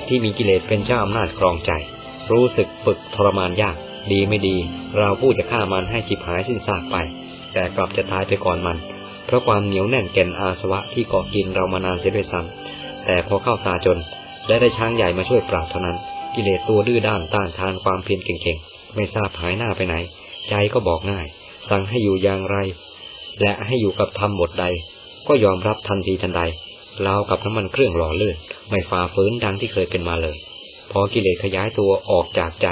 ตที่มีกิเลสเป็นเจ้าอำนาจครองใจ รู้สึกฝึกทรมานยาก ดีไม่ดี เราผู้จะฆ่ามันให้จิบหายสิ้นซากไป แต่กลับจะตายไปก่อนมัน เพราะความเหนียวแน่นแก่นอาสวะที่เกาะกินเรามานานเสียด้วยซ้ำแต่พอเข้าตาจน และได้ช้างใหญ่มาช่วยปราบเท่านั้น กิเลสตัวดื้อด้านต้านทานความเพียรเก่งๆ ไม่ทราบหายหน้าไปไหน ใจก็บอกง่าย สั่งให้อยู่อย่างไร และให้อยู่กับธรรมบทใด ก็ยอมรับทันทีทันใด ราวกับน้ำมันเครื่องหล่อลื่น ไม่ฝ่าฝืนดังที่เคยเป็นมาเลย พอกิเลสขยายตัวออกจากใจ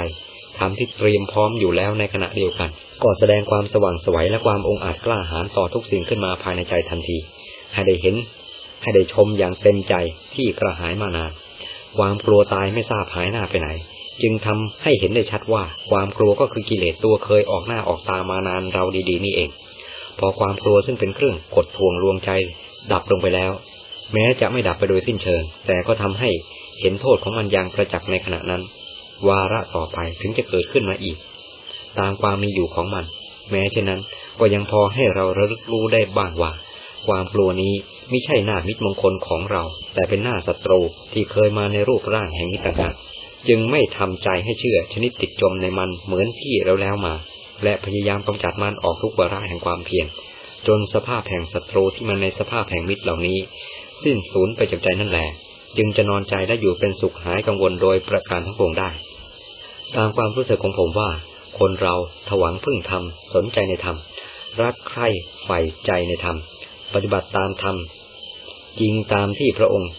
ทำที่เตรียมพร้อมอยู่แล้วในขณะเดียวกัน ก็แสดงความสว่างสวัยและความองอาจกล้าหาญต่อทุกสิ่งขึ้นมาภายในใจทันที ให้ได้เห็น ให้ได้ชมอย่างเต็มใจที่กระหายมานานความกลัวตายไม่ทราบหายหน้าไปไหน จึงทำให้เห็นได้ชัดว่า ความกลัวก็คือกิเลสตัวเคยออกหน้าออกตามานานเราดีๆ นี่เอง พอความกลัวซึ่งเป็นเครื่องกดทวงลวงใจ ดับลงไปแล้ว แม้จะไม่ดับไปโดยสิ้นเชิง แต่ก็ทำให้เห็นโทษของมันอย่างประจักษ์ในขณะนั้น วาระต่อไปถึงจะเกิดขึ้นมาอีก ตามความมีอยู่ของมัน แม้เช่นนั้นก็ยังพอให้เราระลึกรู้ได้บ้างว่า ความกลัวนี้ไม่ใช่หน้ามิตรมงคลของเรา แต่เป็นหน้าศัตรูที่เคยมาในรูปร่างแห่งนี้ต่างหากจึงไม่ทำใจให้เชื่อชนิดติดจมในมันเหมือนที่เราแล้วมา และพยายามกำจัดมันออกทุกวาระแห่งความเพียรจนสภาพแห่งศัตรูที่มันในสภาพแห่งมิตรเหล่านี้ สิ้นสูญไปจากใจนั่นแหละจึงจะนอนใจและอยู่เป็นสุขหายกังวลโดยประการทั้งปวงได้ ตามความรู้สึกของผมว่า คนเราถวังพึ่งธรรม สนใจในธรรม รักใคร่ใฝ่ใจในธรรม ปฏิบัติตามธรรมจริงตามที่พระองค์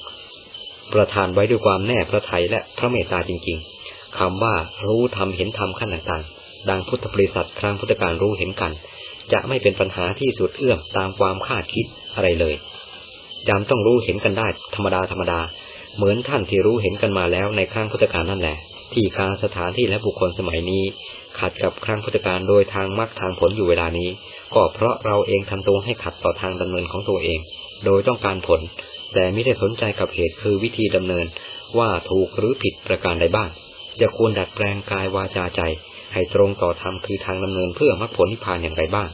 ประทานไว้ด้วยความแน่พระทัยและพระเมตตาจริง ๆคำว่ารู้ธรรมเห็นธรรมขั้นต่างๆ ดังพุทธบริษัทครั้งพุทธการรู้เห็นกัน จะไม่เป็นปัญหาที่สุดเอื้อมตามความคาดคิดอะไรเลย จำต้องรู้เห็นกันได้ธรรมดาธรรมดา เหมือนท่านที่รู้เห็นกันมาแล้วในครั้งพุทธกาลนั่นแหละ ที่การสถานที่และบุคคลสมัยนี้ ขัดกับครั้งพุทธกาลโดยทางมรรคทางผลอยู่เวลานี้ ก็เพราะเราเองทำตัวให้ขัดต่อทางดำเนินของตัวเอง โดยต้องการผล แต่ไม่ได้สนใจกับเหตุคือวิธีดำเนิน ว่าถูกหรือผิดประการใดบ้างจะควรดัดแปลงกายวาจาใจ ให้ตรงต่อธรรมคือทางดำเนินเพื่อมรรคผลนิพพานอย่างไรบ้าง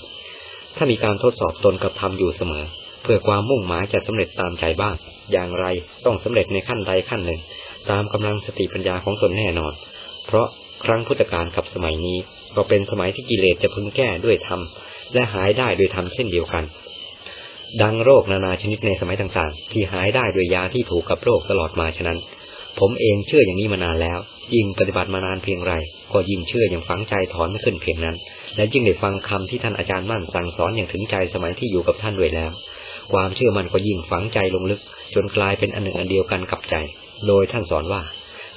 ถ้ามีการทดสอบตนกับธรรมอยู่เสมอ เพื่อความมุ่งหมายจะสำเร็จตามใจบ้าง อย่างไรต้องสำเร็จในขั้นใดขั้นหนึ่ง ตามกำลังสติปัญญาของตนแน่นอน เพราะครั้งพุทธกาลกับสมัยนี้ก็เป็นสมัยที่กิเลสจะพึงแก้ด้วยธรรมและหายได้ด้วยธรรมเช่นเดียวกัน ดังโรคนานาชนิดในสมัยต่างๆ ที่หายได้ด้วยยาที่ถูกกับโรคตลอดมาฉะนั้น ผมเองเชื่ออย่างนี้มานานแล้ว ยิ่งปฏิบัติมานานเพียงไร ก็ยิ่งเชื่ออย่างฝังใจถอนไม่ขึ้นเพียงนั้น และยิ่งได้ฟังคำที่ท่านอาจารย์มั่นสั่งสอนอย่างถึงใจสมัยที่อยู่กับท่านด้วยแล้ว ความเชื่อมั่นก็ยิ่งฝังใจลงลึก จนกลายเป็นอันหนึ่งอันเดียวกันกับใจ โดยท่านสอนว่า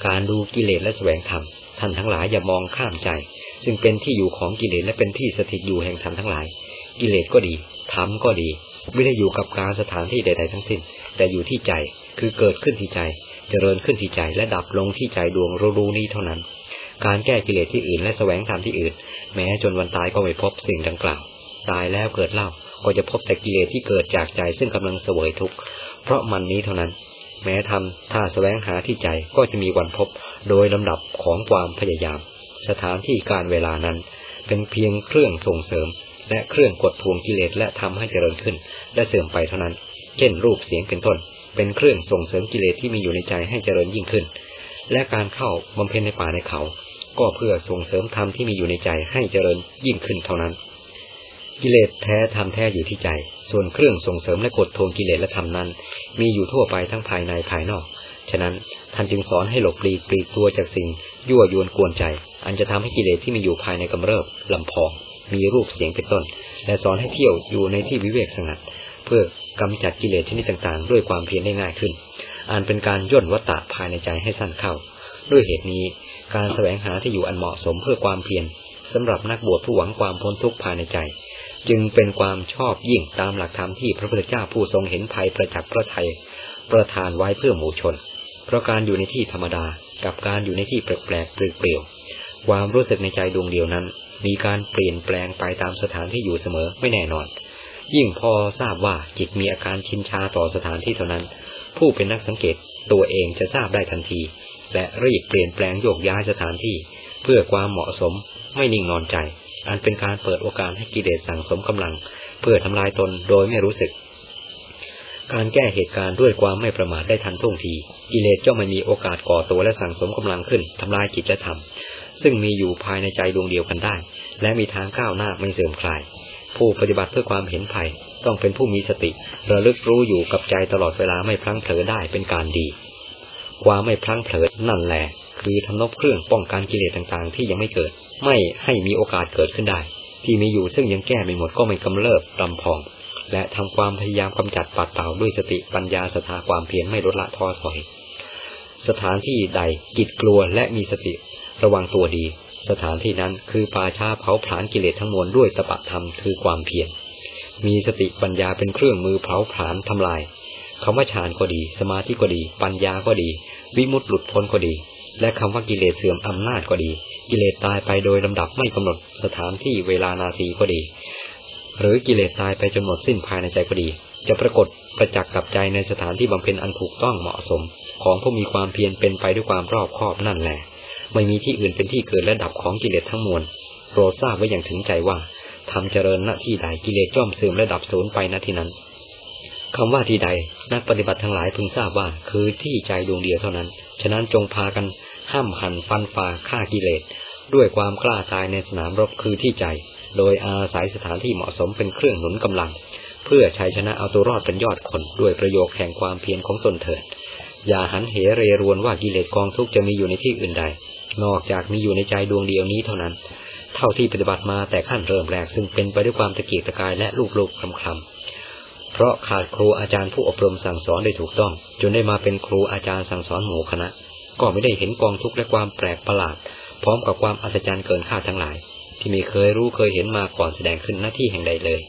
การดูกิเลสและแสวงธรรมท่านทั้งหลายอย่ามองข้ามใจ ซึ่งเป็นที่อยู่ของกิเลสและเป็นที่สถิตอยู่แห่งธรรมทั้งหลาย กิเลสก็ดีธรรมก็ดี ไม่ได้อยู่กับการสถานที่ใด ๆ ทั้งสิ้น แต่อยู่ที่ใจคือเกิดขึ้นที่ใจ เจริญขึ้นที่ใจและดับลงที่ใจดวงรู้นี้เท่านั้น การแก้กิเลสที่อื่นและแสวงธรรมที่อื่น แม้จนวันตายก็ไม่พบสิ่งดังกล่าว ตายแล้วเกิดเล่า ก็จะพบแต่กิเลสที่เกิดจากใจ ซึ่งกำลังเสวยทุกข์เพราะมันนี้เท่านั้น แม้ทำถ้าแสวงหาที่ใจก็จะมีวันพบโดยลำดับของความพยายาม สถานที่การเวลานั้น เป็นเพียงเครื่องส่งเสริม และเครื่องกดทวงกิเลสและทำให้เจริญขึ้น และเสื่อมไปเท่านั้น เช่น รูปเสียงเป็นต้น เป็นเครื่องส่งเสริมกิเลสที่มีอยู่ในใจให้เจริญยิ่งขึ้น และการเข้าบำเพ็ญในป่าในเขา ก็เพื่อส่งเสริมธรรมที่มีอยู่ในใจให้เจริญยิ่งขึ้นเท่านั้น กิเลสแท้ทำแท้อยู่ที่ใจ ส่วนเครื่องส่งเสริมและกดทวงกิเลสและธรรมนั้น มีอยู่ทั่วไปทั้งภายในภายนอก ฉะนั้นท่านจึงสอนให้หลบปลีกปลีกตัวจากสิ่ง ยั่วยวนกวนใจ อันจะทำให้กิเลสที่มีอยู่ภายในกำเริบลำพอง มีรูปเสียงเป็นต้น และสอนให้เที่ยวอยู่ในที่วิเวกสงัด เพื่อกำจัดกิเลสชนิดต่างๆ ด้วยความเพียรได้ง่ายขึ้นอันเป็นการย่นวัตตะภายในใจให้สั้นเข้า ด้วยเหตุนี้การแสวงหาที่อยู่อันเหมาะสมเพื่อความเพียรสำหรับนักบวชผู้หวังความพ้นทุกข์ภายในใจ จึงเป็นความชอบยิ่งตามหลักธรรมที่พระพุทธเจ้าผู้ทรงเห็นภัยประจักษ์พระไทยประทานไว้เพื่อหมู่ชน เพราะการอยู่ในที่ธรรมดากับการอยู่ในที่แปลกแปลกเปลี่ยวความรู้สึกในใจดวงเดียวนั้น มีการเปลี่ยนแปลงไปตามสถานที่อยู่เสมอไม่แน่นอน ยิ่งพอทราบว่าจิตมีอาการชินชาต่อสถานที่เท่านั้น ผู้เป็นนักสังเกตตัวเองจะทราบได้ทันที และรีบเปลี่ยนแปลงโยกย้ายสถานที่ เพื่อความเหมาะสมไม่นิ่งนอนใจ อันเป็นการเปิดโอกาสให้กิเลสสั่งสมกำลัง เพื่อทำลายตนโดยไม่รู้สึก การแก้เหตุการณ์ด้วยความไม่ประมาทได้ทันท่วงที กิเลสจะไม่มีโอกาสก่อตัวและสั่งสมกำลังขึ้นทำลายจิตและธรรมซึ่งมีอยู่ภายในใจดวงเดียวกันได้ และมีทางก้าวหน้าไม่เสื่อมคลาย ผู้ปฏิบัติเพื่อความเห็นภัย ต้องเป็นผู้มีสติ ระลึกรู้อยู่กับใจตลอดเวลาไม่พลั้งเผลอได้เป็นการดี ความไม่พลั้งเผลอนั่นแหละ คือทำนบเครื่องป้องกันกิเลสต่างๆ ที่ยังไม่เกิด ไม่ให้มีโอกาสเกิดขึ้นได้ ที่มีอยู่ซึ่งยังแก้ไม่หมดก็ไม่กำเริบรำพอง และทำความพยายามกำจัดปัดเป่าด้วยสติปัญญาสถาความเพียรไม่ลดละท้อถอย สถานที่ใดกิจกลัวและมีสติ ระวังตัวดี สถานที่นั้นคือป่าชาเผาผลาญกิเลสทั้งมวลด้วยตปะธรรมคือความเพียรมีสติปัญญาเป็นเครื่องมือเผาผลาญทำลายคำว่าฌานก็ดี สมาธิก็ดี ปัญญาก็ดี วิมุตติหลุดพ้นก็ดี และคำว่ากิเลสเสื่อมอำนาจก็ดี กิเลสตายไปโดยลำดับไม่กำหนดสถานที่เวลานาทีก็ดี หรือกิเลสตายไปจนหมดสิ้นภายในใจก็ดี จะปรากฏประจักษ์กับใจในสถานที่บำเพ็ญอันถูกต้องเหมาะสม ของผู้มีความเพียรเป็นไปด้วยความรอบคอบนั่นแหละ ไม่มีที่อื่นเป็นที่เกิดและดับของกิเลสทั้งมวลโปรดทราบไว้อย่างถึงใจว่าทำเจริญณที่ใดกิเลสจ้อมเสื่อมและดับสูญไปณที่นั้นคำว่าที่ใด นักปฏิบัติทั้งหลายพึงทราบว่า คือที่ใจดวงเดียวเท่านั้น ฉะนั้นจงพากัน ห้ามหันฟันฝ่าฆ่ากิเลส ด้วยความกล้าตายในสนามรบคือที่ใจ โดยอาศัยสถานที่เหมาะสมเป็นเครื่องหนุนกำลัง เพื่อชัยชนะเอาตัวรอดเป็นยอดคน ด้วยประโยคแห่งความเพียรของตนเถิด อย่าหันเหเรรวนว่ากิเลสกองทุกจะมีอยู่ในที่อื่นใด นอกจากมีอยู่ในใจดวงเดียวนี้เท่านั้น เท่าที่ปฏิบัติมาแต่ขั้นเริ่มแรกซึ่งเป็นไปด้วยความตะเกียกตะกายและลูกลูกคำคำเพราะขาดครูอาจารย์ผู้อบรมสั่งสอนได้ถูกต้อง จนได้มาเป็นครูอาจารย์สั่งสอนหมู่คณะ ก็ไม่ได้เห็นกองทุกข์และความแปลกประหลาด พร้อมกับความอัศจรรย์เกินคาดทั้งหลาย ที่ไม่เคยรู้เคยเห็นมาก่อนแสดงขึ้นหน้าที่แห่งใดเลย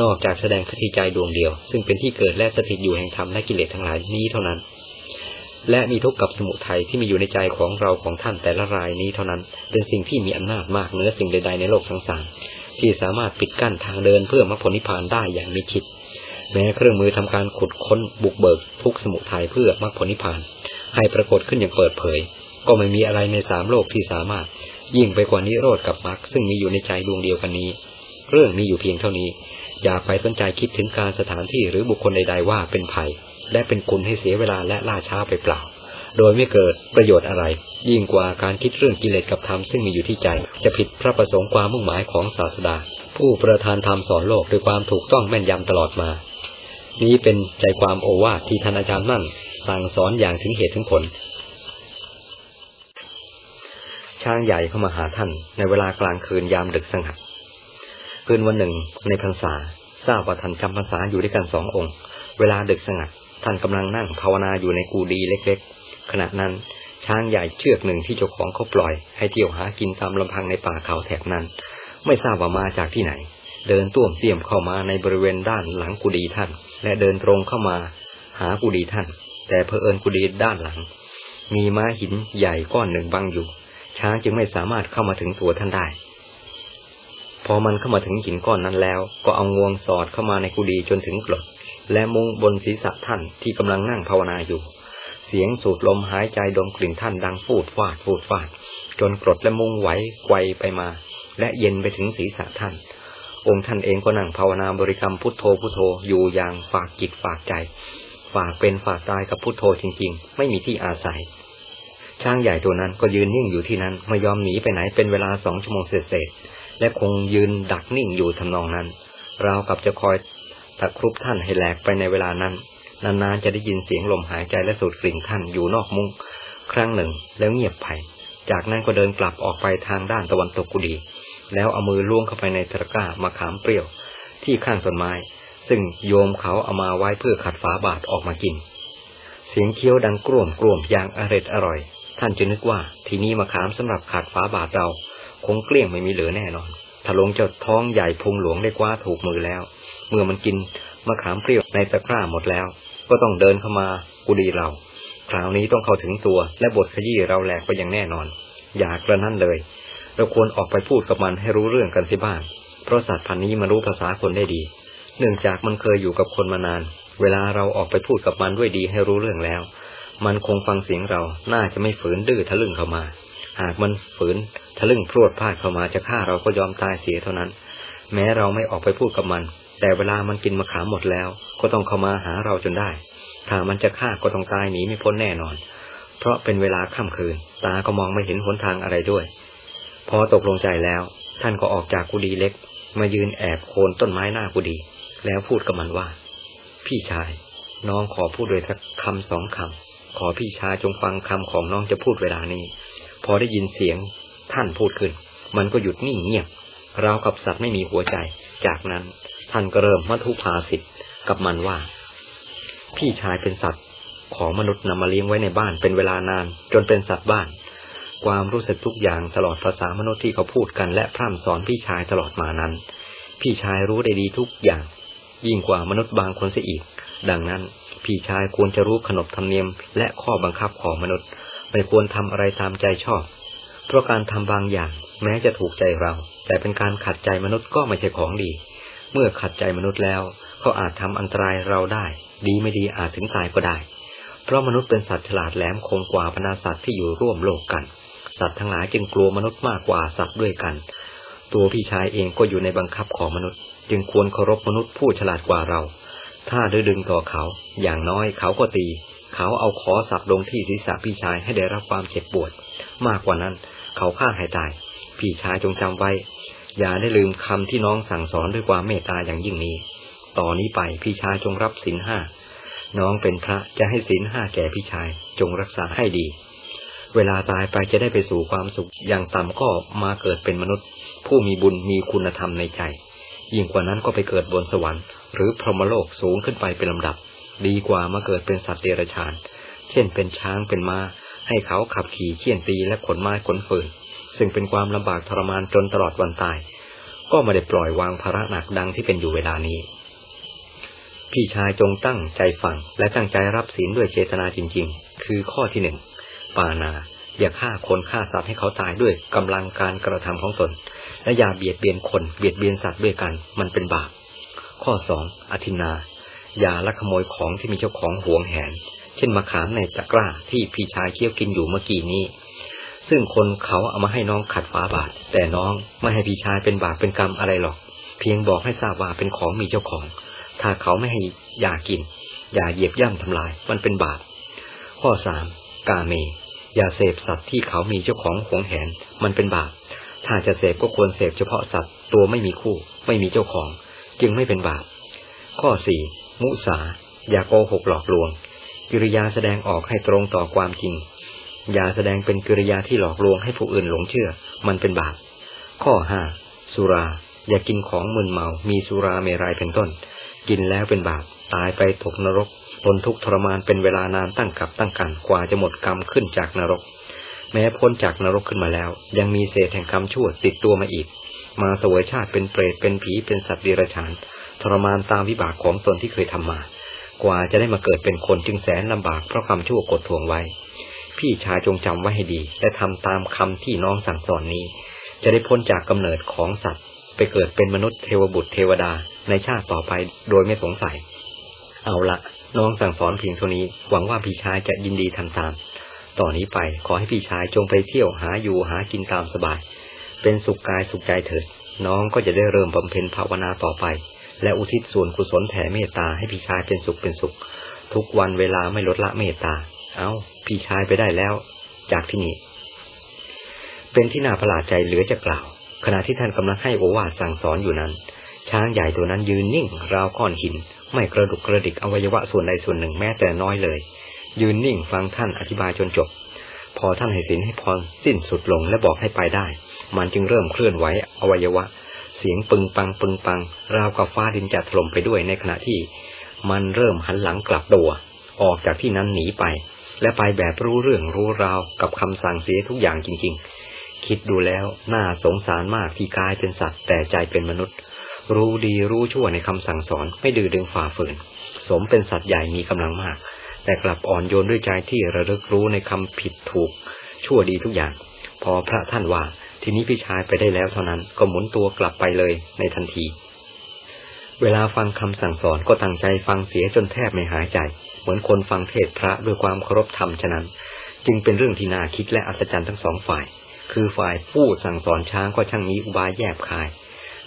นอกจากแสดงขึ้นที่ใจดวงเดียว ซึ่งเป็นที่เกิดและสถิตอยู่แห่งธรรมและกิเลสทั้งหลายนี้เท่านั้น และมีทุกข์กับสมุทัยที่มีอยู่ในใจของเราของท่านแต่ละรายนี้เท่านั้น เป็นสิ่งที่มีอำนาจมากเหนือสิ่งใดๆในโลกทั้งสามที่สามารถปิดกั้นทางเดินเพื่อมรรคผลนิพพานได้อย่างมิชิดแม้เครื่องมือทำการขุดค้นบุกเบิกทุกสมุทัยเพื่อมรรคผลนิพพาน ให้ปรากฏขึ้นอย่างเปิดเผย ก็ไม่มีอะไรในสามโลกที่สามารถ ยิ่งไปกว่านิโรธกับมรรคซึ่งมีอยู่ในใจดวงเดียวกันนี้ เรื่องมีอยู่เพียงเท่านี้ อย่าไปสนใจคิดถึงการสถานที่หรือบุคคลใด ๆ ว่าเป็นภัย และเป็นกุลให้เสียเวลาและล่าช้าไปเปล่า โดยไม่เกิดประโยชน์อะไร ยิ่งกว่าการคิดเรื่องกิเลสกับธรรมซึ่งมีอยู่ที่ใจ จะผิดพระประสงค์ความมุ่งหมายของศาสดา ผู้ประทานธรรมสอนโลกด้วยความถูกต้องแม่นยำตลอดมา นี้เป็นใจความโอวาทที่ท่านอาจารย์มั่น สั่งสอนอย่างถึงเหตุถึงผล ช้างใหญ่เข้ามาหาท่าน ในเวลากลางคืนยามดึกสงัด คืนวันหนึ่งในพรรษาทราบว่าท่านจำพรรษาอยู่ด้วยกันสององค์ เวลาดึกสงัด ท่านกำลังนั่งภาวนาอยู่ในกูดีเล็กๆ ขณะนั้นช้างใหญ่เชือกหนึ่งที่เจ้าของเขาปล่อย ให้เที่ยวหากินตามลำพังในป่าเขาแถบนั้น ไม่ทราบว่ามาจากที่ไหน เดินต้วมเตี้ยมเข้ามาในบริเวณด้านหลังกุดีท่าน และเดินตรงเข้ามาหากุดีท่าน แต่เพอเอิญกุดีด้านหลัง มีม้าหินใหญ่ก้อนหนึ่งบังอยู่ ช้างจึงไม่สามารถเข้ามาถึงตัวท่านได้ พอมันเข้ามาถึงหินก้อนนั้นแล้ว ก็เอางวงสอดเข้ามาในกุฏิจนถึงกรดและมุงบนศีรษะท่านที่กำลังนั่งภาวนาอยู่ เสียงสูดลมหายใจดมกลิ่นท่านดังฟูดฟาดฟูดฟาด จนกรดและมุงไหวไกวไปมา และเย็นไปถึงศีรษะท่าน องค์ท่านเองก็นั่งภาวนาบริกรรมพุทโธพุทโธอยู่อย่างฝากจิตฝากใจ ฝากเป็นฝากตายกับพุทโธจริง ๆ ไม่มีที่อาศัย ช้างใหญ่ตัวนั้นก็ยืนนิ่งอยู่ที่นั้นไม่ยอมหนีไปไหนเป็นเวลาสองชั่วโมงเศษและคงยืนดักนิ่งอยู่ทำนองนั้นราวกับจะคอยตะครุบท่านให้แหลกไปในเวลานั้นนานๆจะได้ยินเสียงลมหายใจและสูดกลิ่นท่านอยู่นอกมุ้งครั้งหนึ่งแล้วเงียบไป จากนั้นก็เดินกลับออกไปทางด้านตะวันตกกุดี แล้วเอามือล่วงเข้าไปในตะกร้ามาขามเปรี้ยว ที่ข้างต้นไม้ ซึ่งโยมเขาเอามาไว้เพื่อขัดฝาบาทออกมากิน เสียงเคี้ยวดังกร่วมกร่วมอย่างอร็ดอร่อย ท่านจะนึกว่าที่นี้มะขามสำหรับขาดฝาบาทเรา คงเกลี้ยงไม่มีเหลือแน่นอนถ้าลงเจ้าท้องใหญ่พุงหลวงได้กว่าถูกมือแล้ว เมื่อมันกินมะขามเปรี้ยวในตะกร้าหมดแล้ว ก็ต้องเดินเข้ามากุดีเรา คราวนี้ต้องเข้าถึงตัวและบทขยี้เราแหลกไปอย่างแน่นอน อย่ากระนั้นเลย เราควรออกไปพูดกับมันให้รู้เรื่องกันสิบ้างเพราะสัตว์พันนี้มันรู้ภาษาคนได้ดี เนื่องจากมันเคยอยู่กับคนมานาน เวลาเราออกไปพูดกับมันด้วยดีให้รู้เรื่องแล้ว มันคงฟังเสียงเรา น่าจะไม่ฝืนดื้อทะลึ่งเข้ามา หากมันฝืนทะลึ่งพรวดพลาดเข้ามาจะฆ่าเราก็ยอมตายเสียเท่านั้น แม้เราไม่ออกไปพูดกับมัน แต่เวลามันกินมะขามหมดแล้ว ก็ต้องเข้ามาหาเราจนได้ ถ้ามันจะฆ่าก็ต้องตายหนีไม่พ้นแน่นอน เพราะเป็นเวลาค่ำคืน ตาก็มองไม่เห็นหนทางอะไรด้วย พอตกลงใจแล้ว ท่านก็ออกจากกุฏิเล็ก มายืนแอบโคนต้นไม้หน้ากุฏิ แล้วพูดกับมันว่า พี่ชาย น้องขอพูดเลยสักคำสองคำขอพี่ชายจงฟังคำของน้องจะพูดเวลานี้ พอได้ยินเสียงท่านพูดขึ้น มันก็หยุดนิ่งเงียบราวกับสัตว์ไม่มีหัวใจ จากนั้นท่านก็เริ่มมัทุภาสิทธ์กับมันว่า พี่ชายเป็นสัตว์ของมนุษย์นำมาเลี้ยงไว้ในบ้านเป็นเวลานาน จนเป็นสัตว์บ้าน ความรู้สึกทุกอย่างตลอดภาษามนุษย์ที่เขาพูดกันและพร่ำสอนพี่ชายตลอดมานั้น พี่ชายรู้ได้ดีทุกอย่าง ยิ่งกว่ามนุษย์บางคนเสียอีก ดังนั้น พี่ชายควรจะรู้ขนบธรรมเนียมและข้อบังคับของมนุษย์ ไม่ควรทำอะไรตามใจชอบ เพราะการทำบางอย่างแม้จะถูกใจเรา แต่เป็นการขัดใจมนุษย์ก็ไม่ใช่ของดี เมื่อขัดใจมนุษย์แล้วเขาอาจทำอันตรายเราได้ ดีไม่ดีอาจถึงตายก็ได้ เพราะมนุษย์เป็นสัตว์ฉลาดแหลมคมกว่าบรรดาสัตว์ที่อยู่ร่วมโลกกัน สัตว์ทั้งหลายจึงกลัวมนุษย์มากกว่าสัตว์ด้วยกัน ตัวพี่ชายเองก็อยู่ในบังคับของมนุษย์ จึงควรเคารพมนุษย์ผู้ฉลาดกว่าเรา ถ้าดื้อดึงต่อเขา อย่างน้อยเขาก็ตี เขาเอาขอสับลงที่ศีรษะพี่ชายให้ได้รับความเจ็บปวด มากกว่านั้น เขาฆ่าให้ตาย พี่ชายจงจำไว้ อย่าได้ลืมคำที่น้องสั่งสอนด้วยความเมตตาอย่างยิ่งนี้ ต่อนนี้ไปพี่ชายจงรับศีลห้า น้องเป็นพระจะให้ศีลห้าแก่พี่ชาย จงรักษาให้ดีเวลาตายไปจะได้ไปสู่ความสุข อย่างต่ำก็มาเกิดเป็นมนุษย์ ผู้มีบุญมีคุณธรรมในใจ ยิ่งกว่านั้นก็ไปเกิดบนสวรรค์ หรือพรหมโลกสูงขึ้นไปเป็นลำดับ ดีกว่ามาเกิดเป็นสัตว์เดรัจฉาน เช่นเป็นช้างเป็นมา้า ให้เขาขับขี่เขี่ยนตีและขนไม้ขนฟืน ซึ่งเป็นความลำบากทรมานจนตลอดวันตาย ก็ไม่ได้ปล่อยวางภาระหนักดังที่เป็นอยู่เวลานี้ พี่ชายจงตั้งใจฟังและตั้งใจรับศีลด้วยเจตนาจริง ๆ คือข้อที่หนึ่งปานาอย่าฆ่าคนฆ่าสัตว์ให้เขาตายด้วยกำลังการกระทำของตน และอย่าเบียดเบียนคนเบียดเบียนสัตว์ด้วยกัน มันเป็นบาปข้อสองอธินา อย่าลักขโมยของที่มีเจ้าของหวงแหน เช่นมะขามในตะกร้าที่พี่ชายเคี้ยวกินอยู่เมื่อกี้นี้ ซึ่งคนเขาเอามาให้น้องขัดฝาบาท แต่น้องไม่ให้พี่ชายเป็นบาปเป็นกรรมอะไรหรอก เพียงบอกให้ทราบว่าเป็นของมีเจ้าของ ถ้าเขาไม่ให้อย่ากิน อย่าเหยียบย่ำทำลาย มันเป็นบาปข้อสามกาเม อย่าเสพสัตว์ที่เขามีเจ้าของหวงแหน มันเป็นบาป ถ้าจะเสพก็ควรเสพเฉพาะสัตว์ตัวไม่มีคู่ ไม่มีเจ้าของ จึงไม่เป็นบาป ข้อสี่มุสา อย่าโกหกหลอกลวง กิริยาแสดงออกให้ตรงต่อความจริง อย่าแสดงเป็นกิริยาที่หลอกลวงให้ผู้อื่นหลงเชื่อ มันเป็นบาป ข้อห้าสุรา อย่ากินของมึนเมา มีสุราเมรัยเป็นต้น กินแล้วเป็นบาป ตายไปตกนรกทนทุกข์ทรมานเป็นเวลานานตั้งกับตั้งกันกว่าจะหมดกรรมขึ้นจากนรก แม้พ้นจากนรกขึ้นมาแล้ว ยังมีเศษแห่งกรรมชั่วติดตัวมาอีก มาเสวยชาติเป็นเปรตเป็นผีเป็นสัตว์ดิรฉานทรมานตามวิบากของตนที่เคยทำมา กว่าจะได้มาเกิดเป็นคนจึงแสนลำบากเพราะกรรมชั่วกดทวงไว้ พี่ชายจงจำไว้ให้ดี และทำตามคำที่น้องสั่งสอนนี้ จะได้พ้นจากกำเนิดของสัตว์ ไปเกิดเป็นมนุษย์เทวบุตรเทวดาในชาติต่อไปโดยไม่สงสัย เอาละน้องสั่งสอนเพียงเท่านี้ หวังว่าพี่ชายจะยินดีทำตาม ต่อนนี้ไปขอให้พี่ชายจงไปเที่ยวหาอยู่หากินตามสบาย เป็นสุขกายสุขใจเถิด น้องก็จะได้เริ่มบำเพ็ญภาวนาต่อไป และอุทิศส่วนกุศลแผ่เมตตาให้พี่ชายเป็นสุขเป็นสุข ทุกวันเวลาไม่ลดละเมตตา เอาพี่ชายไปได้แล้ว จากที่นี่ เป็นที่น่าประหลาดใจเหลือจะกล่าว ขณะที่ท่านกำลังให้โอวาทสั่งสอนอยู่นั้น ช้างใหญ่ตัวนั้นยืนนิ่งราวก้อนหิน ไม่กระดุกกระดิกอวัยวะส่วนใดส่วนหนึ่งแม้แต่น้อยเลย ยืนนิ่งฟังท่านอธิบายจนจบ พอท่านให้สินให้พรสิ้นสุดลงและบอกให้ไปได้ มันจึงเริ่มเคลื่อนไหวอวัยวะ เสียงปึงปังปึงปัง ราวกับฟ้าดินจะถล่มไปด้วยในขณะที่ มันเริ่มหันหลังกลับตัว ออกจากที่นั้นหนีไป และไปแบบรู้เรื่องรู้ราวกับคำสั่งเสียทุกอย่างจริง ๆ คิดดูแล้วน่าสงสารมากที่กายเป็นสัตว์แต่ใจเป็นมนุษย์ รู้ดีรู้ชั่วในคำสั่งสอนไม่ดื้อดึงฝ่าฝืน สมเป็นสัตว์ใหญ่มีกำลังมาก แต่กลับอ่อนโยนด้วยใจที่ระลึกรู้ในคำผิดถูก ชั่วดีทุกอย่าง พอพระท่านว่า ทีนี้พี่ชายไปได้แล้วเท่านั้นก็หมุนตัวกลับไปเลยในทันที เวลาฟังคำสั่งสอนก็ตั้งใจฟังเสียจนแทบไม่หายใจ เหมือนคนฟังเทศพระด้วยความเคารพธรรมฉะนั้น จึงเป็นเรื่องที่น่าคิดและอัศจรรย์ทั้งสองฝ่าย คือฝ่ายผู้สั่งสอนช้างก็ช่างมีอุบายแยบคาย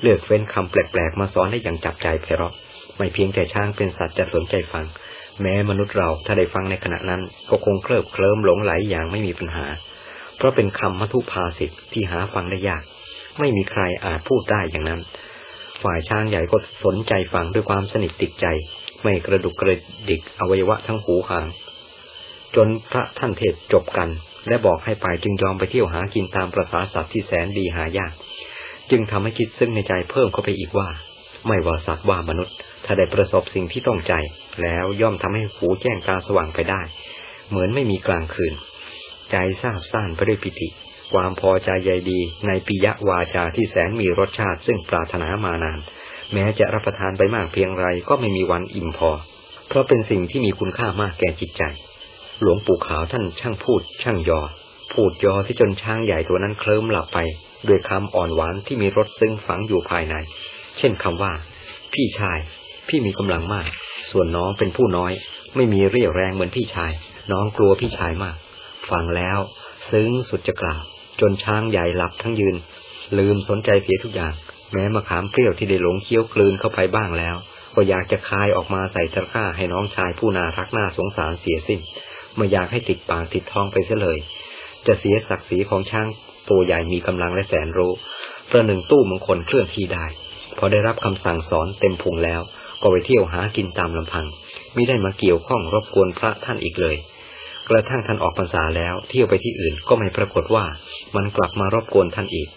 เลือกเฟ้นคำแปลกๆมาสอนได้อย่างจับใจไพเราะไม่เพียงแต่ช้างเป็นสัตว์จะสนใจฟัง แม้มนุษย์เราถ้าได้ฟังในขณะนั้น ก็คงเคลิบเคลิ้มหลงไหลอย่างไม่มีปัญหา เพราะเป็นคำมัทุภาสิทธิ์ที่หาฟังได้ยาก ไม่มีใครอาจพูดได้อย่างนั้น ฝ่ายช้างใหญ่ก็สนใจฟังด้วยความสนิทติดใจ ไม่กระดุกกระดิกอวัยวะทั้งหูหาง จนพระท่านเทศจบกัน และบอกให้ไปจึงยอมไปเที่ยวหากินตามประสาสัตว์ที่แสนดีหายาก จึงทำให้คิดซึ่งในใจเพิ่มเข้าไปอีกว่า ไม่ว่าสัตว์ว่ามนุษย์ ถ้าได้ประสบสิ่งที่ต้องใจ แล้วย่อมทำให้หูแจ้งตาสว่างไปได้ เหมือนไม่มีกลางคืน ใจซาบซ่านไปด้วยปิติ ความพอใจใยดีในปิยวาจาที่แสนมีรสชาติซึ่งปรารถนามานาน แม้จะรับประทานไปมากเพียงไรก็ไม่มีวันอิ่มพอ เพราะเป็นสิ่งที่มีคุณค่ามากแก่จิตใจ หลวงปู่ขาวท่านช่างพูด ช่างยอ พูดยอที่จนช้างใหญ่ตัวนั้นเคลิ้มหลับไปด้วยคำอ่อนหวานที่มีรสซึ้งฝังอยู่ภายใน เช่นคำว่า พี่ชาย พี่มีกำลังมาก ส่วนน้องเป็นผู้น้อย ไม่มีเรี่ยวแรงเหมือนพี่ชาย น้องกลัวพี่ชายมาก ฟังแล้ว ซึ้งสุดจะกล่าว จนช้างใหญ่หลับทั้งยืน ลืมสนใจเสียทุกอย่าง แม้มะขามเปรี้ยวที่ได้หลงเคี้ยวกลืนเข้าไปบ้างแล้ว ก็อยากจะคายออกมาใส่ตะกร้าให้น้องชายผู้น่ารักน่าสงสารเสียสิ้นไม่อยากให้ติดปากติดท้องไปเสียเลย จะเสียศักดิ์ศรีของช้างตัวใหญ่มีกำลังและแสนรู้ประหนึ่งตู้มงคลเคลื่อนที่ได้ พอได้รับคำสั่งสอนเต็มพุงแล้ว ก็ไปเที่ยวหากินตามลำพังมิได้มาเกี่ยวข้องรบกวนพระท่านอีกเลย กระทั่งท่านออกพรรษาแล้ว เที่ยวไปที่อื่นก็ไม่ปรากฏว่ามันกลับมารบกวนท่านอีก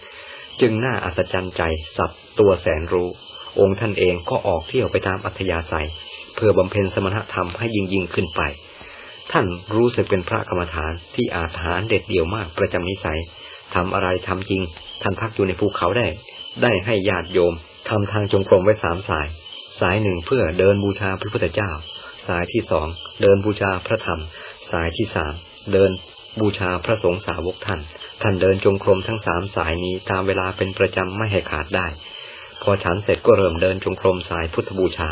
จึงน่าอัศจรรย์ใจสัตว์ตัวแสนรู้ องค์ท่านเองก็ออกเที่ยวไปตามอัธยาศัย เพื่อบำเพ็ญสมณธรรมให้ยิ่งยิ่งขึ้นไป ท่านรู้สึกเป็นพระกรรมฐานที่อาถรรพ์เด็ดเดี่ยวมากประจำนิสัยทำอะไรทำจริง ท่านพักอยู่ในภูเขาได้ ได้ให้ญาติโยม ทำทางจงกรมไว้สามสาย สายหนึ่งเพื่อเดินบูชาพระพุทธเจ้า สายที่สองเดินบูชาพระธรรม สายที่สามเดินบูชาพระสงฆ์สาวกท่าน ท่านเดินจงกรมทั้งสามสายนี้ตามเวลาเป็นประจำไม่ให้ขาดได้ พอฉันเสร็จก็เริ่มเดินจงกรมสายพุทธบูชา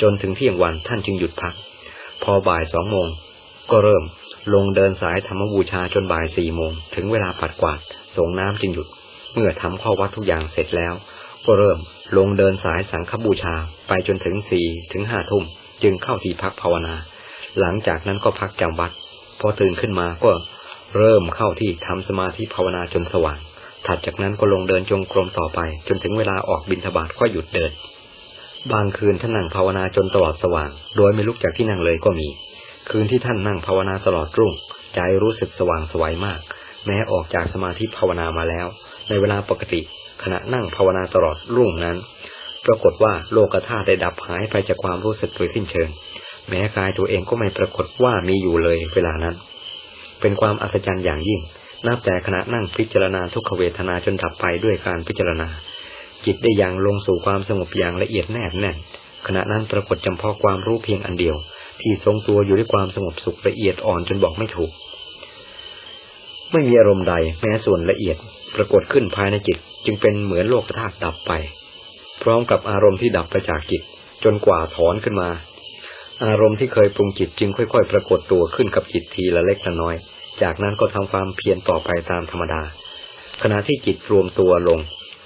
จนถึงเที่ยงวันท่านจึงหยุดพัก พอบ่ายสองโมงก็เริ่มลงเดินสายธรรมบูชาจนบ่ายสี่โมงถึงเวลาปัดกวาดส่งน้ำจึงหยุด เมื่อทำข้อวัดทุกอย่างเสร็จแล้ว ก็เริ่มลงเดินสายสังฆบูชาไปจนถึงสี่ถึงห้าทุ่มจึงเข้าที่พักภาวนา หลังจากนั้นก็พักจำวัด พอตื่นขึ้นมาก็เริ่มเข้าที่ทำสมาธิภาวนาจนสว่าง ถัดจากนั้นก็ลงเดินจงกรมต่อไป จนถึงเวลาออกบินทบาทก็หยุดเดิน บางคืนท่านนั่งภาวนาจนตลอดสว่าง โดยไม่ลุกจากที่นั่งเลยก็มี คืนที่ท่านนั่งภาวนาตลอดรุ่ง ใจรู้สึกสว่างสวัยมาก แม้ออกจากสมาธิภาวนามาแล้ว ในเวลาปกติ ขณะนั่งภาวนาตลอดรุ่งนั้น ปรากฏว่าโลกธาตุได้ดับหายไปจากความรู้สึกโดยสิ้นเชิง แม้กายตัวเองก็ไม่ปรากฏว่ามีอยู่เลยเวลานั้น เป็นความอัศจรรย์อย่างยิ่ง นับแต่ขณะนั่งพิจารณาทุกขเวทนาจนดับไปด้วยการพิจารณา จิตได้ยังลงสู่ความสงบอย่างละเอียดแนบแน่น ขณะนั้นปรากฏจำเพาะความรู้เพียงอันเดียว ที่ทรงตัวอยู่ด้วยความสงบสุขละเอียดอ่อนจนบอกไม่ถูกไม่มีอารมณ์ใดแม้ส่วนละเอียด ปรากฏขึ้นภายในจิตจึงเป็นเหมือนโลกธาตุดับไป พร้อมกับอารมณ์ที่ดับไปจากจิต จนกว่าถอนขึ้นมา อารมณ์ที่เคยปรุงจิตจึงค่อย ๆ ปรากฏตัวขึ้นกับจิตทีละเล็กละน้อย จากนั้นก็ทำความเพียรต่อไปตามธรรมดา ขณะที่จิตรวมตัวลง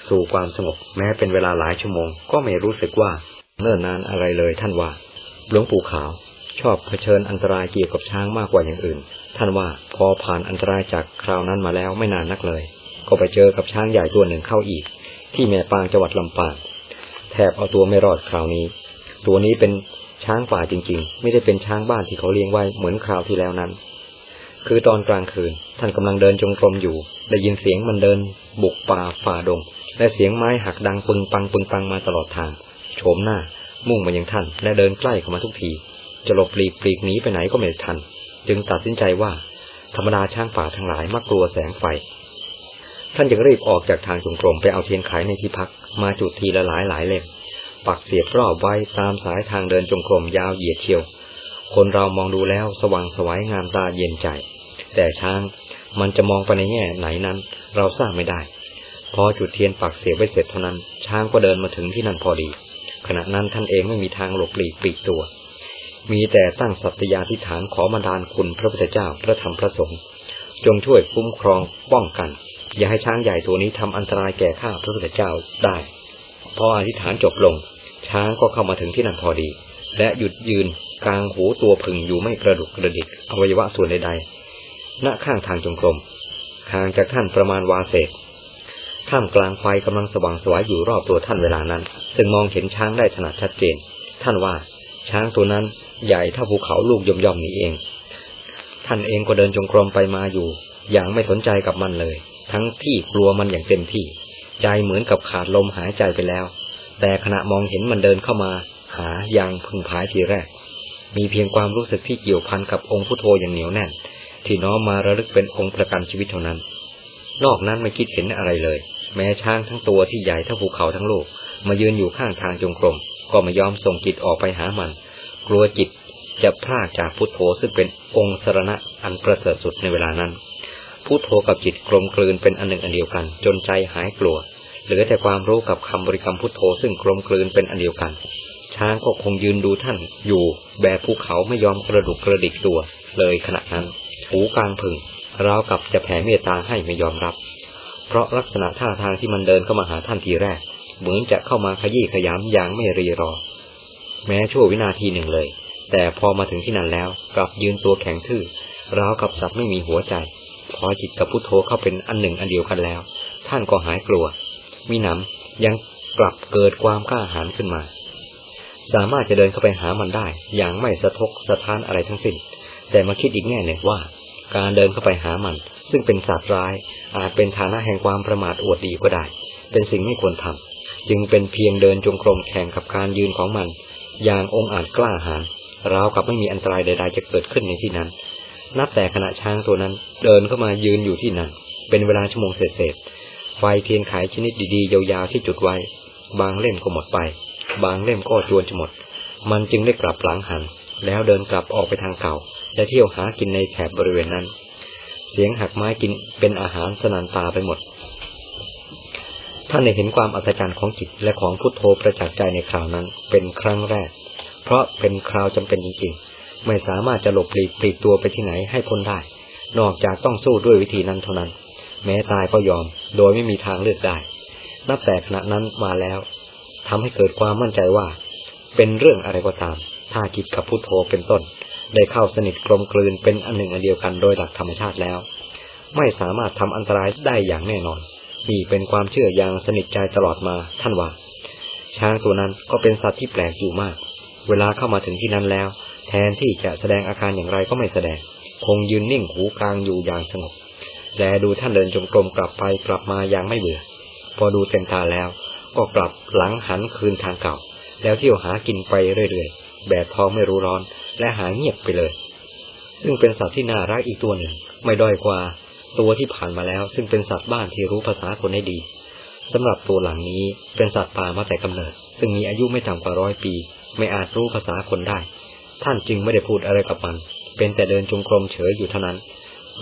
สู่ความสงบแม้เป็นเวลาหลายชั่วโมง ก็ไม่รู้สึกว่าเนิ่นนานอะไรเลยท่านว่าหลวงปู่ขาวชอบเผชิญอันตรายเกี่ยวกับช้างมากกว่าอย่างอื่น ท่านว่าพอผ่านอันตรายจากคราวนั้นมาแล้วไม่นานนักเลย ก็ไปเจอกับช้างใหญ่ตัวหนึ่งเข้าอีก ที่แม่ปางจังหวัดลำปางแทบเอาตัวไม่รอดคราวนี้ ตัวนี้เป็นช้างป่าจริงๆ ไม่ได้เป็นช้างบ้านที่เขาเลี้ยงไว้เหมือนคราวที่แล้วนั้น คือตอนกลางคืน ท่านกำลังเดินจงกรมอยู่ ได้ยินเสียงมันเดิน บุกป่าฝ่าดง และเสียงไม้หักดังปึงปังปึงปังมาตลอดทาง โฉมหน้า มุ่งมายังท่าน และเดินใกล้เข้ามาทุกที จะหลบปลีกปลีกหนีไปไหนก็ไม่ทัน จึงตัดสินใจว่า ธรรมดาช้างป่าทั้งหลายมักกลัวแสงไฟ ท่านจึงรีบออกจากทางจงกรมไปเอาเทียนไขในที่พัก มาจุดทีละหลายหลายเล่มปักเสียบรอบไว้ตามสายทางเดินจงกรมยาวเหยียดเชียว คนเรามองดูแล้วสว่างสวยงามตาเย็นใจ แต่ช้างมันจะมองไปในแง่ไหนนั้น เราทราบไม่ได้ พอจุดเทียนปักเสียบไว้เสร็จเท่านั้น ช้างก็เดินมาถึงที่นั่นพอดี ขณะนั้นท่านเองไม่มีทางหลบหลีกปลีกตัว มีแต่ตั้งสัตยาธิฐานขอมาดานคุณพระพุทธเจ้าพระธรรมพระสงฆ์จงช่วยคุ้มครองป้องกัน อย่าให้ช้างใหญ่ตัวนี้ทำอันตรายแก่ข้าพระพุทธเจ้าได้ พออธิษฐานจบลง ช้างก็เข้ามาถึงที่นั่นพอดี และหยุดยืนกลางหูตัวพึงอยู่ไม่กระดุกกระดิกอวัยวะส่วนใดๆณข้างทางจงกรมห่างจากท่านประมาณวาเศษท่ามกลางไฟกำลังสว่างสวายอยู่รอบตัวท่านเวลานั้น ซึ่งมองเห็นช้างได้ถนัดชัดเจน ท่านว่าช้างตัวนั้นใหญ่เท่าภูเขาลูกย่อมๆนี้เอง ท่านเองก็เดินจงกรมไปมาอยู่ อย่างไม่สนใจกับมันเลย ทั้งที่กลัวมันอย่างเต็มที่ ใจเหมือนกับขาดลมหายใจไปแล้ว แต่ขณะมองเห็นมันเดินเข้ามา หาอย่างพึงพายทีแรก มีเพียงความรู้สึกที่เกี่ยวพันกับองค์พุทโธอย่างเหนียวแน่น ที่น้อมมาระลึกเป็นองค์ประกันชีวิตเท่านั้น นอกนั้นไม่คิดเห็นอะไรเลย แม้ช้างทั้งตัวที่ใหญ่เท่าภูเขาทั้งโลกมายืนอยู่ข้างทางจงกรมก็ไม่ยอมส่งจิตออกไปหามัน กลัวจิตจะพลากจากพุทโธซึ่งเป็นองค์สรณะอันประเสริฐสุดในเวลานั้น พุทโธกับจิตกลมกลืนเป็นอันหนึ่งอันเดียวกัน จนใจหายกลัวเหลือแต่ความรู้กับคำบริกรรมพุทโธซึ่งกลมกลืนเป็นอันเดียวกัน ช้างก็คงยืนดูท่านอยู่แบบภูเขาไม่ยอมกระดุกกระดิกตัว เลยขณะนั้นหูกลางพึงราวกับจะแผ่เมตตาให้ไม่ยอมรับ เพราะลักษณะท่าทางที่มันเดินเข้ามาหาท่านทีแรก เหมือนจะเข้ามาขยี้ขยำอย่างไม่รีรอ แม้ชั่ววินาทีหนึ่งเลย แต่พอมาถึงที่นั่นแล้วกลับยืนตัวแข็งทื่อราวกับสัตว์ไม่มีหัวใจ พอจิตกับพุทโธเข้าเป็นอันหนึ่งอันเดียวกันแล้ว ท่านก็หายกลัว มีหนำยังกลับเกิดความกล้าหาญขึ้นมา สามารถจะเดินเข้าไปหามันได้ อย่างไม่สะทกสะท้านอะไรทั้งสิ้น แต่มาคิดอีกแง่หนึ่งว่า การเดินเข้าไปหามัน ซึ่งเป็นสัตว์ร้าย อาจเป็นฐานะแห่งความประมาทอวดดีก็ได้ เป็นสิ่งไม่ควรทำจึงเป็นเพียงเดินจงกรมแข่งกับการยืนของมัน อย่างองอาจกล้าหาญราวกับไม่มีอันตรายใด ๆ จะเกิดขึ้นในที่นั้น นับแต่ขณะช้างตัวนั้น เดินเข้ามายืนอยู่ที่นั่นเป็นเวลาชั่วโมงเศษไฟเทียนไขชนิดดีๆ ยาวๆที่จุดไว้ บางเล่มก็หมดไป บางเล่มก็จวนจะหมด มันจึงได้กลับหลังหัน แล้วเดินกลับออกไปทางเก่า และเที่ยวหากินในแถบบริเวณนั้น เสียงหักไม้กินเป็นอาหารสนานตาไปหมด ท่านได้เห็นความอัศจรรย์ของจิตและของพุทโธประจักษ์ใจในคราวนั้น เป็นครั้งแรก เพราะเป็นคราวจำเป็นจริงๆ ไม่สามารถจะหลบปลีกปลีกตัวไปที่ไหนให้พ้นได้ นอกจากต้องสู้ด้วยวิธีนั้นเท่านั้น แม้ตายก็ยอม โดยไม่มีทางเลือกได้ นับแต่ขณะนั้นมาแล้วทำให้เกิดความมั่นใจว่า เป็นเรื่องอะไรก็ตาม ถ้าจิตกับพุทโธเป็นต้น ได้เข้าสนิทกลมกลืนเป็นอันหนึ่งอันเดียวกันโดยหลักธรรมชาติแล้ว ไม่สามารถทำอันตรายได้อย่างแน่นอน นี่เป็นความเชื่ออย่างสนิทใจตลอดมาท่านว่าช้างตัวนั้นก็เป็นสัตว์ที่แปลกอยู่มาก เวลาเข้ามาถึงที่นั้นแล้ว แทนที่จะแสดงอาการอย่างไรก็ไม่แสดง คงยืนนิ่งหูกลางอยู่อย่างสงบแต่ดูท่านเดินจงกรมกลับไปกลับมาอย่างไม่เบื่อ พอดูเต็มตาแล้ว ก็กลับหลังหันคืนทางเก่า แล้วเที่ยวหากินไปเรื่อยๆ แบบท้องไม่รู้ร้อน และหายเงียบไปเลย ซึ่งเป็นสัตว์ที่น่ารักอีกตัวหนึ่ง ไม่ด้อยกว่าตัวที่ผ่านมาแล้ว ซึ่งเป็นสัตว์บ้านที่รู้ภาษาคนได้ดีสำหรับตัวหลังนี้เป็นสัตว์ป่ามาแต่กำเนิด ซึ่งมีอายุไม่ต่ำกว่าร้อยปี ไม่อาจรู้ภาษาคนได้ ท่านจึงไม่ได้พูดอะไรกับมัน เป็นแต่เดินจงกรมเฉยอยู่เท่านั้น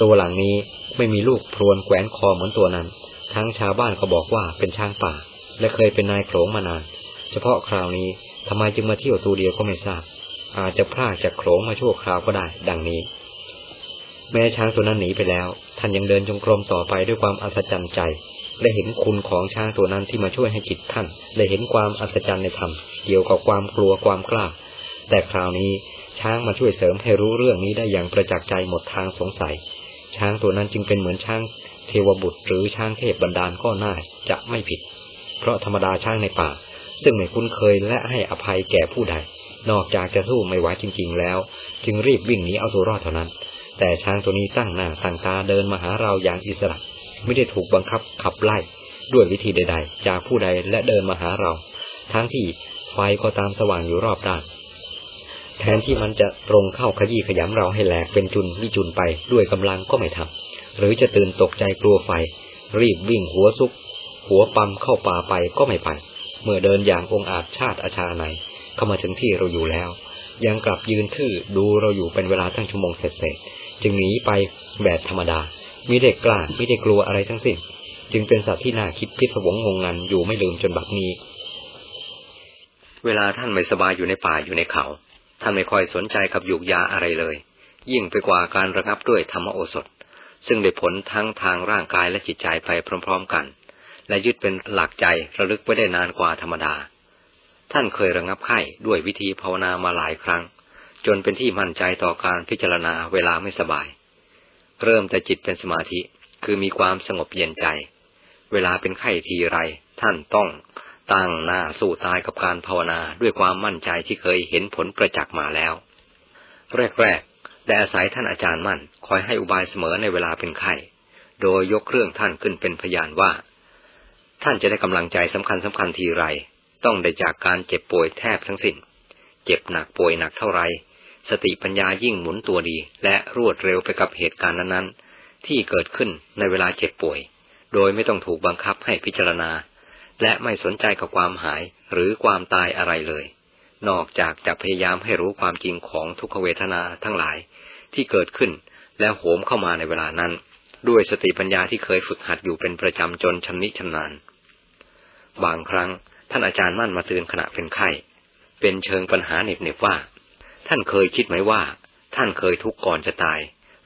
ตัวหลังนี้ไม่มีลูกพรวนแขวนคอเหมือนตัวนั้น ทั้งชาวบ้านก็บอกว่าเป็นช้างป่า และเคยเป็นนายโขลงมานาน เฉพาะคราวนี้ทำไมจึงมาเที่ยวตัวเดียวก็ไม่ทราบ อาจจะพลาดจากโขลงมาชั่วคราวก็ได้ ดังนี้ แม้ช้างตัวนั้นหนีไปแล้ว ท่านยังเดินจงกรมต่อไปด้วยความอัศจรรย์ใจได้เห็นคุณของช้างตัวนั้นที่มาช่วยให้จิตท่าน ได้เห็นความอัศจรรย์ในธรรม เกี่ยวกับความกลัวความกล้า แต่คราวนี้ช้างมาช่วยเสริมให้รู้เรื่องนี้ได้อย่างประจักษ์ใจหมดทางสงสัย ช้างตัวนั้นจึงเป็นเหมือนช้างเทวบุตรหรือช้างเทพบรรดาลก็น่าจะไม่ผิด เพราะธรรมดาช้างในป่า ซึ่งไม่คุ้นเคยและให้อภัยแก่ผู้ใด นอกจากจะสู้ไม่ไหวจริง ๆ แล้ว จึงรีบวิ่งหนีเอาตัวรอดเท่านั้น แต่ช้างตัวนี้ตั้งหน้าตั้งตาเดินมาหาเราอย่างอิสระ ไม่ได้ถูกบังคับขับไล่ด้วยวิธีใด ๆ จากผู้ใดและเดินมาหาเรา ทั้งที่ไฟก็ตามสว่างอยู่รอบด้าน แทนที่มันจะตรงเข้าขยี้ขยำเราให้แหลกเป็นจุนวิจุนไปด้วยกำลังก็ไม่ทำหรือจะตื่นตกใจกลัวไฟ รีบวิ่งหัวซุก หัวปั๊มเข้าป่าไปก็ไม่ไป เมื่อเดินอย่างองอาจชาติอาชาในเข้ามาถึงที่เราอยู่แล้ว ยังกลับยืนทื่อดูเราอยู่เป็นเวลาตั้งชั่วโมงเสร็จจึงหนีไปแบบธรรมดามิได้กล้าไมิได้กลัวอะไรทั้งสิ้น จึงเป็นสัตว์ที่น่าคิดพิศวงงงงันอยู่ไม่ลืมจนบัดนี้ เวลาท่านไม่สบายอยู่ในป่าอยู่ในเขา ท่านไม่ค่อยสนใจกับยุกยาอะไรเลย ยิ่งไปกว่าการระงับด้วยธรรมโอสถ ซึ่งได้ผลทั้งทางร่างกายและจิตใจไปพร้อม ๆกัน และยึดเป็นหลักใจระลึกไว้ได้นานกว่าธรรมดา ท่านเคยระงับไข้ด้วยวิธีภาวนามาหลายครั้ง จนเป็นที่มั่นใจต่อการพิจารณาเวลาไม่สบาย เริ่มแต่จิตเป็นสมาธิคือมีความสงบเย็นใจ เวลาเป็นไข้ทีไร ท่านต้อง ตั้งหน้าสู้ตายกับการภาวนาด้วยความมั่นใจที่เคยเห็นผลประจักษ์มาแล้ว แรกๆแต่อาศัยท่านอาจารย์มั่น คอยให้อุบายเสมอในเวลาเป็นไข้โดยยกเรื่องท่านขึ้นเป็นพยานว่า ท่านจะได้กำลังใจสำคัญสำคัญทีไร ต้องได้จากการเจ็บป่วยแทบทั้งสิน้น เจ็บหนักป่วยหนักเท่าไร สติปัญญายิ่งหมุนตัวดี และรวดเร็วไปกับเหตุการณ์นั้นๆที่เกิดขึ้นในเวลาเจ็บป่วย โดยไม่ต้องถูกบังคับให้พิจารณา และไม่สนใจกับความหายหรือความตายอะไรเลย นอกจากจะพยายามให้รู้ความจริงของทุกขเวทนาทั้งหลายที่เกิดขึ้นและโหมเข้ามาในเวลานั้น ด้วยสติปัญญาที่เคยฝึกหัดอยู่เป็นประจำจนชำนิชำนาญ บางครั้งท่านอาจารย์มั่นมาเตือนขณะเป็นไข้ เป็นเชิงปัญหาเน็บๆว่า ท่านเคยคิดไหมว่า ท่านเคยทุกข์ก่อนจะตาย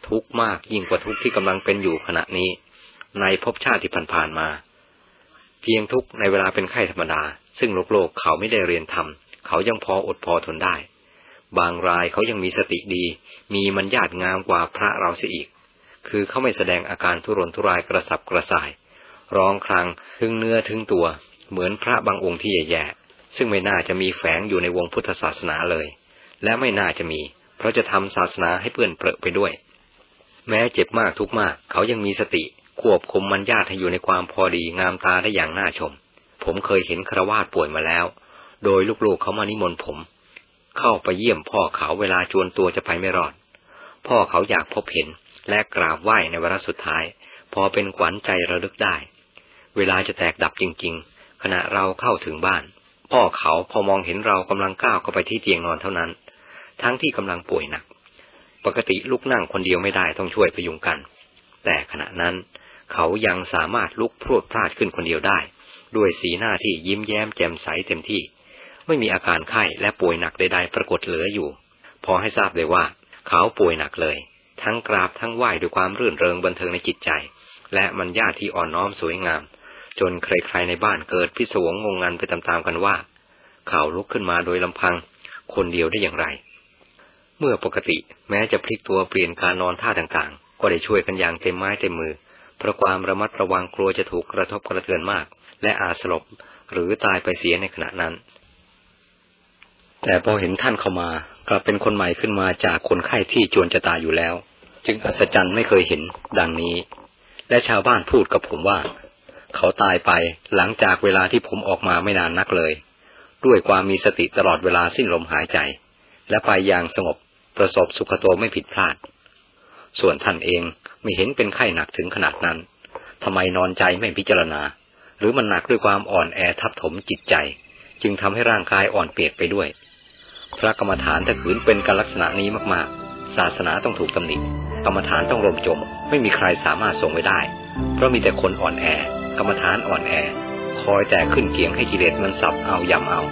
ทุกข์มากยิ่งกว่าทุกข์ที่กำลังเป็นอยู่ขณะนี้ ในภพชาติที่ผ่านๆมา เพียงทุกในเวลาเป็นไข้ธรรมดา ซึ่งโลกโลกเขาไม่ได้เรียนทำเขายังพออดพอทนได้ บางรายเขายังมีสติดี มีมันญาตงามกว่าพระเราเสียอีก คือเขาไม่แสดงอาการทุรนทุรายกระสับกระส่าย ร้องครางถึงเนื้อถึงตัว เหมือนพระบางองค์ที่แย่ๆซึ่งไม่น่าจะมีแฝงอยู่ในวงพุทธศาสนาเลย และไม่น่าจะมี เพราะจะทำศาสนาให้เปื้อนเปรอะไปด้วย แม้เจ็บมากทุกมาก เขายังมีสติ ควบคุมมันญาติให้อยู่ในความพอดีงามตาได้อย่างน่าชม ผมเคยเห็นครวาสป่วยมาแล้ว โดยลูกๆเขามานิมนต์ผม เข้าไปเยี่ยมพ่อเขาเวลาจวนตัวจะไปไม่รอด พ่อเขาอยากพบเห็นและกราบไหว้ในวาระสุดท้าย พอเป็นขวัญใจระลึกได้ เวลาจะแตกดับจริง ๆ ขณะเราเข้าถึงบ้าน พ่อเขาพอมองเห็นเรากำลังก้าวเข้าไปที่เตียงนอนเท่านั้น ทั้งที่กำลังป่วยหนัก ปกติลุกนั่งคนเดียวไม่ได้ต้องช่วยพยุงกัน แต่ขณะนั้น เขายังสามารถลุกพรวดพลาดขึ้นคนเดียวได้ ด้วยสีหน้าที่ยิ้มแย้มแจ่มใสเต็มที่ ไม่มีอาการไข้และป่วยหนักใดๆปรากฏเหลืออยู่ พอให้ทราบเลยว่า เขาป่วยหนักเลย ทั้งกราบทั้งไหว้ด้วยความรื่นเริงบันเทิงในจิตใจ และมันญาติที่อ่อนน้อมสวยงาม จนใครๆในบ้านเกิดพิศวงงงงันไปตามๆกันว่า เขาลุกขึ้นมาโดยลำพัง คนเดียวได้อย่างไร เมื่อปกติแม้จะพลิกตัวเปลี่ยนการนอนท่าต่างๆ ก็ได้ช่วยกันอย่างเต็มไม้เต็มมือ ราะความระมัดระวังกลัวจะถูกกระทบกระเทือนมาก และอาจสลบหรือตายไปเสียในขณะนั้น แต่พอเห็นท่านเข้ามากลับเป็นคนใหม่ขึ้นมาจากคนไข้ที่จวนจะตายอยู่แล้ว จึงอัศจรรย์ไม่เคยเห็นดังนี้ และชาวบ้านพูดกับผมว่า เขาตายไปหลังจากเวลาที่ผมออกมาไม่นานนักเลย ด้วยความมีสติตลอดเวลาสิ้นลมหายใจ และไปอย่างสงบประสบสุขโตไม่ผิดพลาด ส่วนท่านเองไม่เห็นเป็นไข้หนักถึงขนาดนั้นทำไมนอนใจไม่พิจารณา หรือมันหนักด้วยความอ่อนแอทับถมจิตใจ จึงทำให้ร่างกายอ่อนเปียกไปด้วย พระกรรมฐานถ้าขืนเป็นการลักษณะนี้มากๆ ศาสนาต้องถูกตำหนิกรรมฐานต้องรมจม ไม่มีใครสามารถส่งไว้ได้ เพราะมีแต่คนอ่อนแอ กรรมฐานอ่อนแอ คอยแต่ขึ้นเกียงให้กิเลสมันสับเอายำเอา